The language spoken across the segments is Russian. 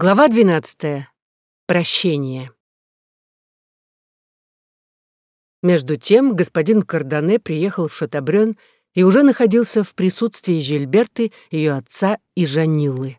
Глава 12. Прощение. Между тем господин Кардане приехал в Шатабрён и уже находился в присутствии Жильберты, ее отца и Жаниллы.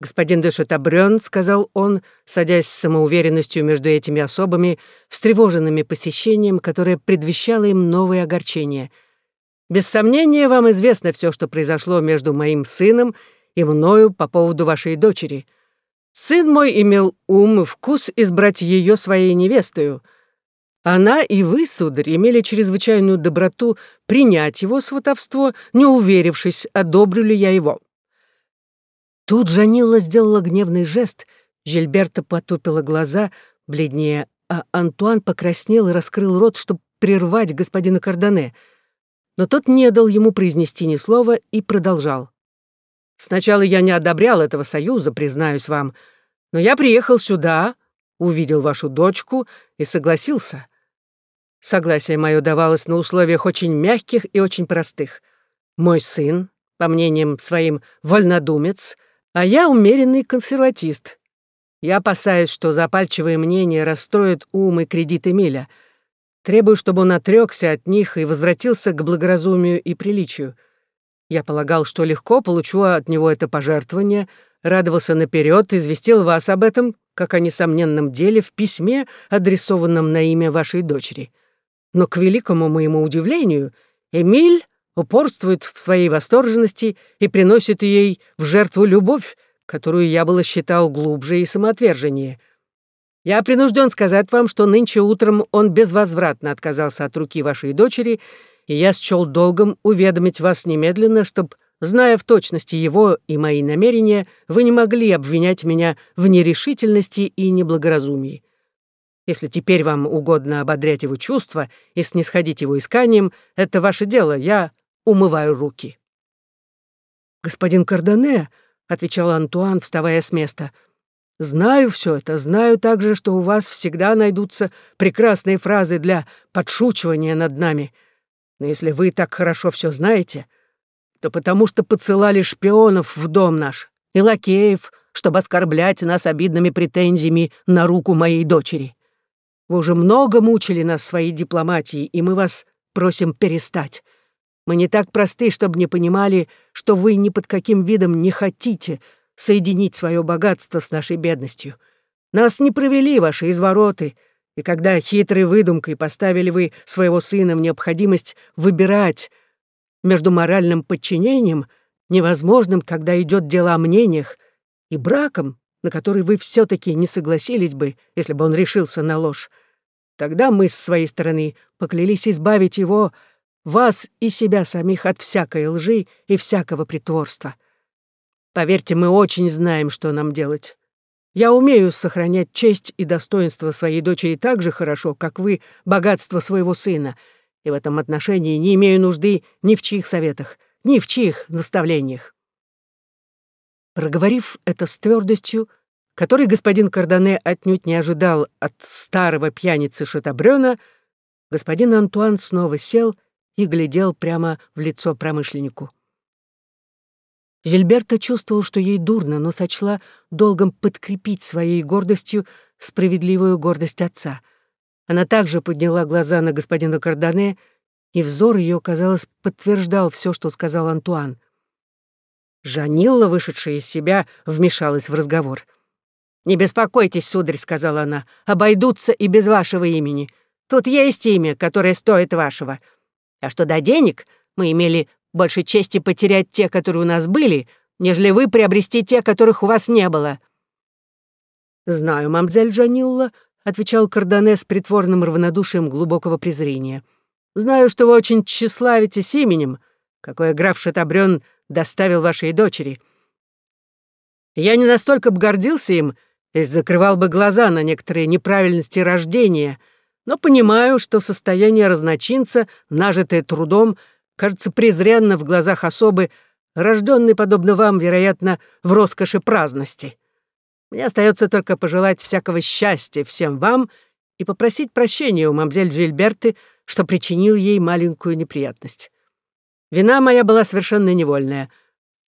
«Господин де Шатабрён», — сказал он, садясь с самоуверенностью между этими особами, встревоженными посещением, которое предвещало им новые огорчения. «Без сомнения, вам известно все, что произошло между моим сыном и мною по поводу вашей дочери. Сын мой имел ум и вкус избрать ее своей невестою. Она и вы, сударь, имели чрезвычайную доброту принять его сватовство, не уверившись, одобрю ли я его. Тут Жанилла сделала гневный жест, Жильберта потупила глаза, бледнее, а Антуан покраснел и раскрыл рот, чтобы прервать господина Кардане. Но тот не дал ему произнести ни слова и продолжал. Сначала я не одобрял этого союза, признаюсь вам, но я приехал сюда, увидел вашу дочку и согласился. Согласие мое давалось на условиях очень мягких и очень простых. Мой сын, по мнениям своим, вольнодумец, а я умеренный консерватист. Я опасаюсь, что запальчивые мнения расстроят ум и кредит Эмиля. Требую, чтобы он отрекся от них и возвратился к благоразумию и приличию. Я полагал, что легко получу от него это пожертвование, радовался наперед, известил вас об этом, как о несомненном деле, в письме, адресованном на имя вашей дочери. Но, к великому моему удивлению, Эмиль упорствует в своей восторженности и приносит ей в жертву любовь, которую я было считал глубже и самоотверженнее. Я принужден сказать вам, что нынче утром он безвозвратно отказался от руки вашей дочери и я счел долгом уведомить вас немедленно, чтобы, зная в точности его и мои намерения, вы не могли обвинять меня в нерешительности и неблагоразумии. Если теперь вам угодно ободрять его чувства и снисходить его исканием, это ваше дело, я умываю руки». «Господин Кардане», — отвечал Антуан, вставая с места, — «знаю все это, знаю также, что у вас всегда найдутся прекрасные фразы для подшучивания над нами». Но если вы так хорошо все знаете, то потому что посылали шпионов в дом наш и лакеев, чтобы оскорблять нас обидными претензиями на руку моей дочери. Вы уже много мучили нас своей дипломатией, и мы вас просим перестать. Мы не так просты, чтобы не понимали, что вы ни под каким видом не хотите соединить свое богатство с нашей бедностью. Нас не провели ваши извороты — и когда хитрой выдумкой поставили вы своего сына в необходимость выбирать между моральным подчинением, невозможным, когда идет дело о мнениях, и браком, на который вы все таки не согласились бы, если бы он решился на ложь, тогда мы с своей стороны поклялись избавить его, вас и себя самих от всякой лжи и всякого притворства. Поверьте, мы очень знаем, что нам делать. Я умею сохранять честь и достоинство своей дочери так же хорошо, как вы богатство своего сына, и в этом отношении не имею нужды ни в чьих советах, ни в чьих наставлениях». Проговорив это с твердостью, которой господин Кардане отнюдь не ожидал от старого пьяницы Шатабрёна, господин Антуан снова сел и глядел прямо в лицо промышленнику. Жильберта чувствовал, что ей дурно, но сочла долгом подкрепить своей гордостью справедливую гордость отца. Она также подняла глаза на господина Кардане, и взор ее, казалось, подтверждал все, что сказал Антуан. Жанилла, вышедшая из себя, вмешалась в разговор. «Не беспокойтесь, сударь», — сказала она, — «обойдутся и без вашего имени. Тут есть имя, которое стоит вашего. А что до денег, мы имели больше чести потерять те, которые у нас были, нежели вы приобрести те, которых у вас не было». «Знаю, мамзель Джанилла», — отвечал Кардане с притворным равнодушием глубокого презрения. «Знаю, что вы очень тщеславитесь именем, какое граф Шатабрён доставил вашей дочери. Я не настолько бы гордился им, если закрывал бы глаза на некоторые неправильности рождения, но понимаю, что состояние разночинца, нажитое трудом, кажется презренно в глазах особы, рожденной, подобно вам, вероятно, в роскоши праздности. Мне остается только пожелать всякого счастья всем вам и попросить прощения у мамзель Джильберты, что причинил ей маленькую неприятность. Вина моя была совершенно невольная,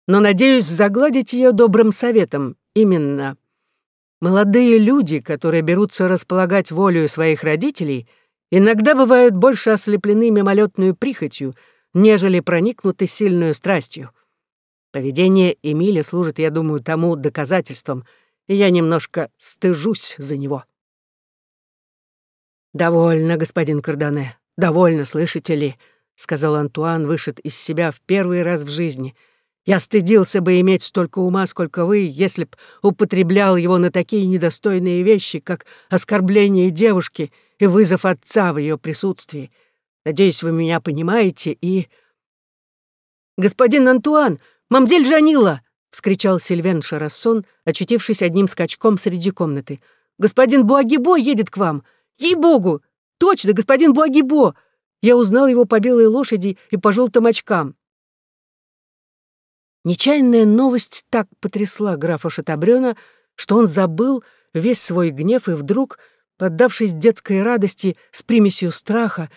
но надеюсь загладить ее добрым советом Именно. Молодые люди, которые берутся располагать волю своих родителей, иногда бывают больше ослеплены мимолетную прихотью, нежели проникнуты сильную страстью. Поведение Эмиля служит, я думаю, тому доказательством, и я немножко стыжусь за него. «Довольно, господин Кардане, довольно, слышите ли?» — сказал Антуан, вышед из себя в первый раз в жизни. «Я стыдился бы иметь столько ума, сколько вы, если б употреблял его на такие недостойные вещи, как оскорбление девушки и вызов отца в ее присутствии. Надеюсь, вы меня понимаете и...» «Господин Антуан, мамзель Жанила!» — вскричал Сильвен Шарассон, очутившись одним скачком среди комнаты. «Господин Буагибо едет к вам! Ей-богу! Точно, господин Буагибо! Я узнал его по белой лошади и по желтым очкам. Нечаянная новость так потрясла графа Шатабрёна, что он забыл весь свой гнев и вдруг, поддавшись детской радости с примесью страха,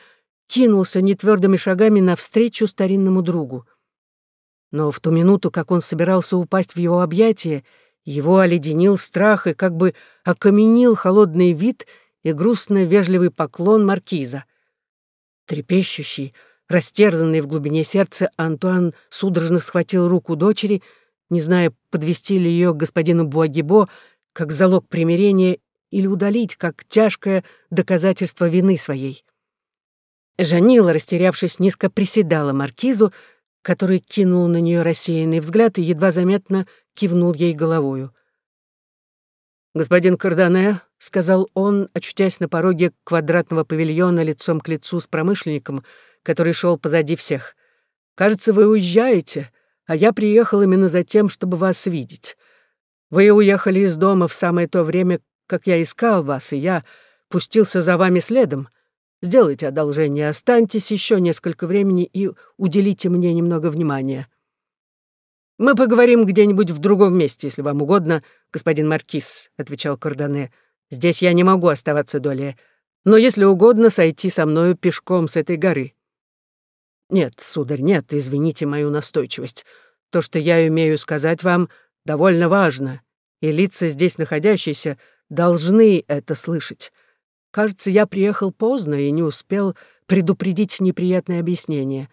кинулся нетвердыми шагами навстречу старинному другу. Но в ту минуту, как он собирался упасть в его объятия, его оледенил страх и как бы окаменил холодный вид и грустно-вежливый поклон маркиза — Трепещущий, растерзанный в глубине сердца, Антуан судорожно схватил руку дочери, не зная, подвести ли ее к господину Буагибо как залог примирения или удалить как тяжкое доказательство вины своей. Жанила, растерявшись, низко приседала маркизу, который кинул на нее рассеянный взгляд и едва заметно кивнул ей головою. «Господин Кардане», — сказал он, очутясь на пороге квадратного павильона лицом к лицу с промышленником, который шел позади всех. «Кажется, вы уезжаете, а я приехал именно за тем, чтобы вас видеть. Вы уехали из дома в самое то время, как я искал вас, и я пустился за вами следом. Сделайте одолжение, останьтесь еще несколько времени и уделите мне немного внимания». «Мы поговорим где-нибудь в другом месте, если вам угодно, господин Маркиз», — отвечал Кордане. «Здесь я не могу оставаться долее, но если угодно, сойти со мною пешком с этой горы». «Нет, сударь, нет, извините мою настойчивость. То, что я умею сказать вам, довольно важно, и лица здесь находящиеся должны это слышать. Кажется, я приехал поздно и не успел предупредить неприятное объяснение.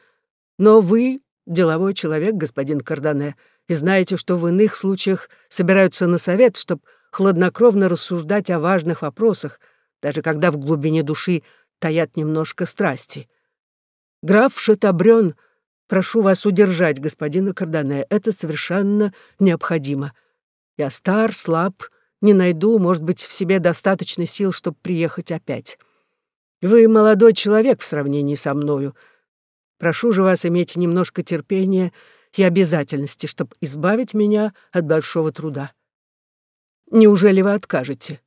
Но вы деловой человек, господин Кардане, и знаете, что в иных случаях собираются на совет, чтобы хладнокровно рассуждать о важных вопросах, даже когда в глубине души таят немножко страсти. Граф Шатабрён, прошу вас удержать господина Кардане, это совершенно необходимо. Я стар, слаб, не найду, может быть, в себе достаточно сил, чтобы приехать опять. Вы молодой человек в сравнении со мною, Прошу же вас иметь немножко терпения и обязательности, чтобы избавить меня от большого труда. Неужели вы откажете?»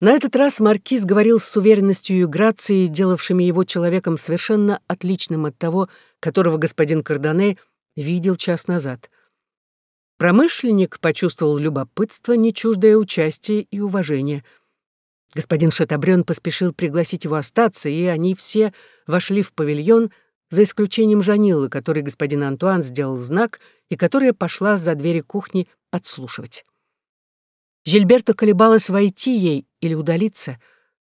На этот раз маркиз говорил с уверенностью и грацией, делавшими его человеком совершенно отличным от того, которого господин Кардане видел час назад. Промышленник почувствовал любопытство, не чуждое участия и уважения — Господин Шатабрён поспешил пригласить его остаться, и они все вошли в павильон, за исключением Жанилы, который господин Антуан сделал знак и которая пошла за двери кухни подслушивать. Жильберта колебалась войти ей или удалиться,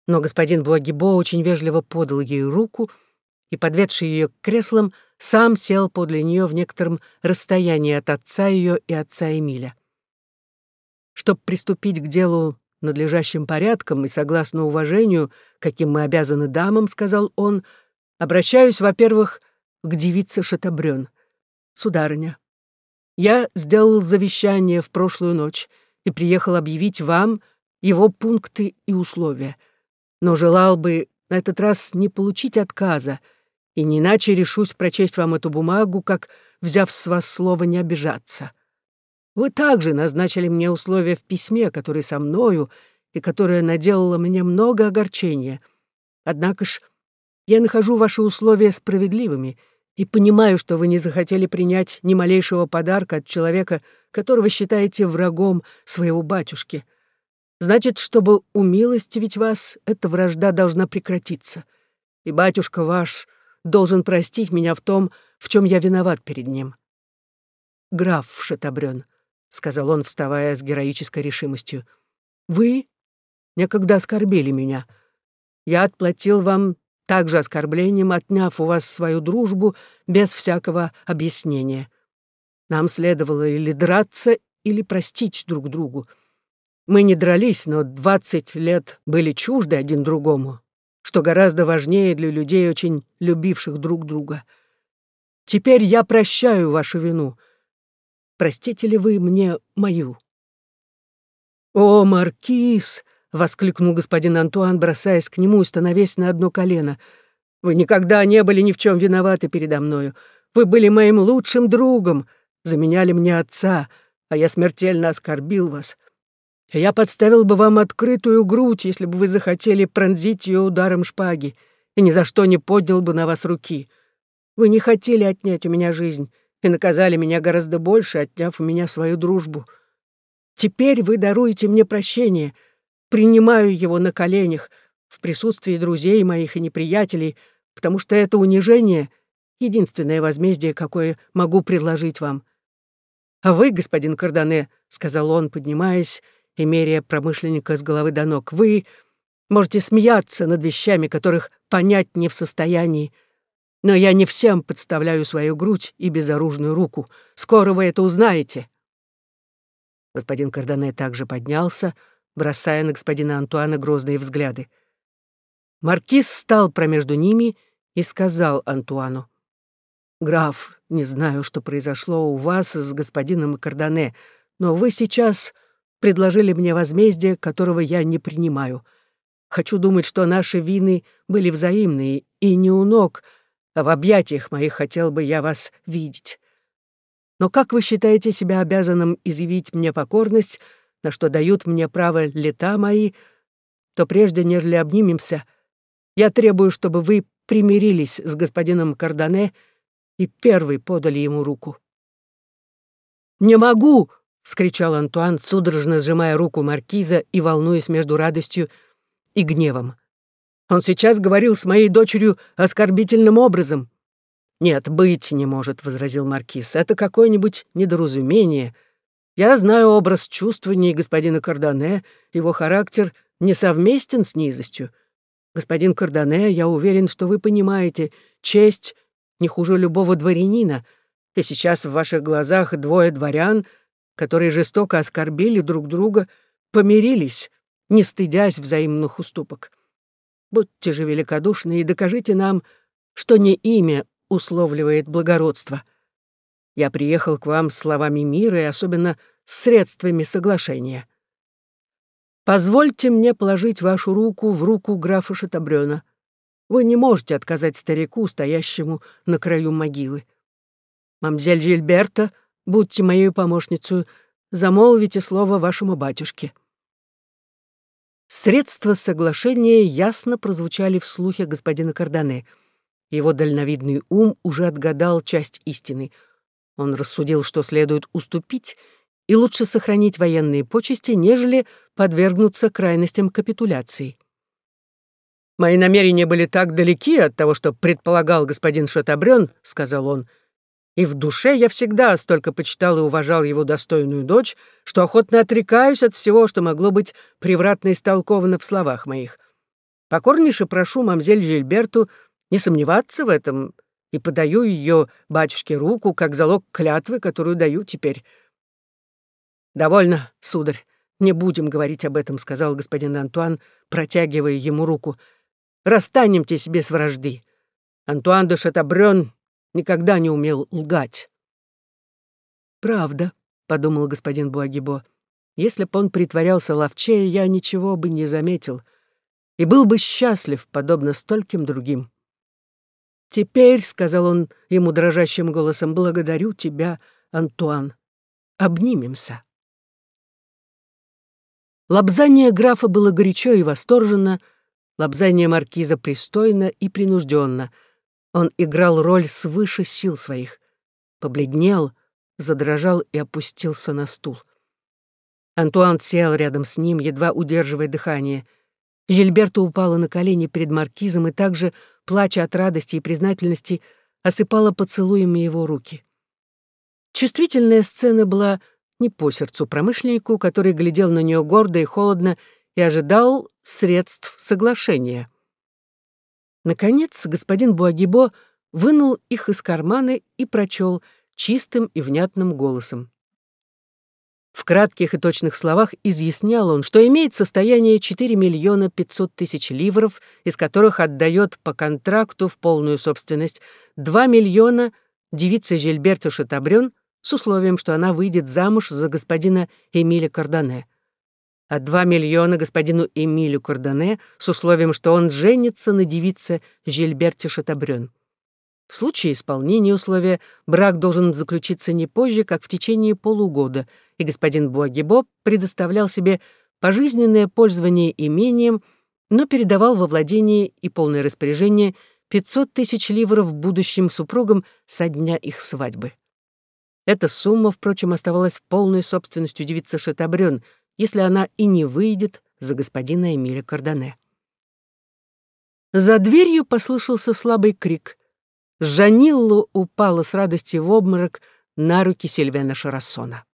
но господин Буагибо очень вежливо подал ей руку и, подведший ее к креслам, сам сел подле нее в некотором расстоянии от отца ее и отца Эмиля. Чтобы приступить к делу надлежащим порядком и согласно уважению, каким мы обязаны дамам, сказал он, обращаюсь, во-первых, к девице Шатабрён. Сударыня, я сделал завещание в прошлую ночь и приехал объявить вам его пункты и условия, но желал бы на этот раз не получить отказа, и не иначе решусь прочесть вам эту бумагу, как, взяв с вас слово, не обижаться. Вы также назначили мне условия в письме, которое со мною и которое наделало мне много огорчения. Однако ж я нахожу ваши условия справедливыми и понимаю, что вы не захотели принять ни малейшего подарка от человека, которого считаете врагом своего батюшки. Значит, чтобы умилостивить вас, эта вражда должна прекратиться. И батюшка ваш должен простить меня в том, в чем я виноват перед ним. Граф Шатабрён, сказал он, вставая с героической решимостью. «Вы некогда оскорбили меня. Я отплатил вам также оскорблением, отняв у вас свою дружбу без всякого объяснения. Нам следовало или драться, или простить друг другу. Мы не дрались, но двадцать лет были чужды один другому, что гораздо важнее для людей, очень любивших друг друга. Теперь я прощаю вашу вину. Простите ли вы мне мою?» «О, Маркиз!» — воскликнул господин Антуан, бросаясь к нему и становясь на одно колено. «Вы никогда не были ни в чем виноваты передо мною. Вы были моим лучшим другом, заменяли мне отца, а я смертельно оскорбил вас. Я подставил бы вам открытую грудь, если бы вы захотели пронзить ее ударом шпаги, и ни за что не поднял бы на вас руки. Вы не хотели отнять у меня жизнь и наказали меня гораздо больше, отняв у меня свою дружбу. Теперь вы даруете мне прощение, принимаю его на коленях, в присутствии друзей моих и неприятелей, потому что это унижение — единственное возмездие, какое могу предложить вам. А вы, господин Кардане, — сказал он, поднимаясь, — и промышленника с головы до ног. «Вы можете смеяться над вещами, которых понять не в состоянии. Но я не всем подставляю свою грудь и безоружную руку. Скоро вы это узнаете». Господин Кардане также поднялся, бросая на господина Антуана грозные взгляды. Маркиз стал промежду ними и сказал Антуану. «Граф, не знаю, что произошло у вас с господином Кардане, но вы сейчас предложили мне возмездие, которого я не принимаю. Хочу думать, что наши вины были взаимные, и не у ног, а в объятиях моих хотел бы я вас видеть. Но как вы считаете себя обязанным изъявить мне покорность, на что дают мне право лета мои, то прежде, нежели обнимемся, я требую, чтобы вы примирились с господином Кардане и первый подали ему руку. «Не могу!» — вскричал Антуан, судорожно сжимая руку маркиза и волнуясь между радостью и гневом. «Он сейчас говорил с моей дочерью оскорбительным образом». «Нет, быть не может», — возразил маркиз. «Это какое-нибудь недоразумение. Я знаю образ чувствований господина Кардане, его характер несовместен с низостью. Господин Кардане, я уверен, что вы понимаете, честь не хуже любого дворянина, и сейчас в ваших глазах двое дворян — которые жестоко оскорбили друг друга, помирились, не стыдясь взаимных уступок. Будьте же великодушны и докажите нам, что не имя условливает благородство. Я приехал к вам словами мира и особенно средствами соглашения. Позвольте мне положить вашу руку в руку графа Шатабрёна. Вы не можете отказать старику, стоящему на краю могилы. Мамзель Жильберта Будьте моей помощницей, замолвите слово вашему батюшке». Средства соглашения ясно прозвучали в слухе господина Кардане. Его дальновидный ум уже отгадал часть истины. Он рассудил, что следует уступить и лучше сохранить военные почести, нежели подвергнуться крайностям капитуляции. «Мои намерения были так далеки от того, что предполагал господин Шатабрён», — сказал он, — и в душе я всегда столько почитал и уважал его достойную дочь, что охотно отрекаюсь от всего, что могло быть превратно истолковано в словах моих. Покорнейше прошу мамзель Жильберту не сомневаться в этом и подаю ее батюшке руку, как залог клятвы, которую даю теперь. «Довольно, сударь, не будем говорить об этом», — сказал господин Антуан, протягивая ему руку. «Расстанемтесь без вражды. Антуан де Шатабрён никогда не умел лгать. «Правда», — подумал господин Буагибо, «если б он притворялся ловчее, я ничего бы не заметил и был бы счастлив, подобно стольким другим». «Теперь», — сказал он ему дрожащим голосом, — «благодарю тебя, Антуан. Обнимемся». Лобзание графа было горячо и восторженно, лобзание маркиза пристойно и принужденно — он играл роль свыше сил своих. Побледнел, задрожал и опустился на стул. Антуан сел рядом с ним, едва удерживая дыхание. Жильберта упала на колени перед маркизом и также, плача от радости и признательности, осыпала поцелуями его руки. Чувствительная сцена была не по сердцу промышленнику, который глядел на нее гордо и холодно и ожидал средств соглашения. Наконец господин Буагибо вынул их из кармана и прочел чистым и внятным голосом. В кратких и точных словах изъяснял он, что имеет состояние 4 миллиона 500 тысяч ливров, из которых отдает по контракту в полную собственность 2 миллиона девице Жильберте Шатабрён с условием, что она выйдет замуж за господина Эмиля Кардане, а 2 миллиона господину Эмилю Кардане с условием, что он женится на девице Жильберте Шатабрён. В случае исполнения условия брак должен заключиться не позже, как в течение полугода, и господин Буагибо предоставлял себе пожизненное пользование имением, но передавал во владение и полное распоряжение 500 тысяч ливров будущим супругам со дня их свадьбы. Эта сумма, впрочем, оставалась полной собственностью девицы Шатабрён, если она и не выйдет за господина Эмиля Кардане. За дверью послышался слабый крик. Жаниллу упала с радости в обморок на руки Сильвена Шарассона.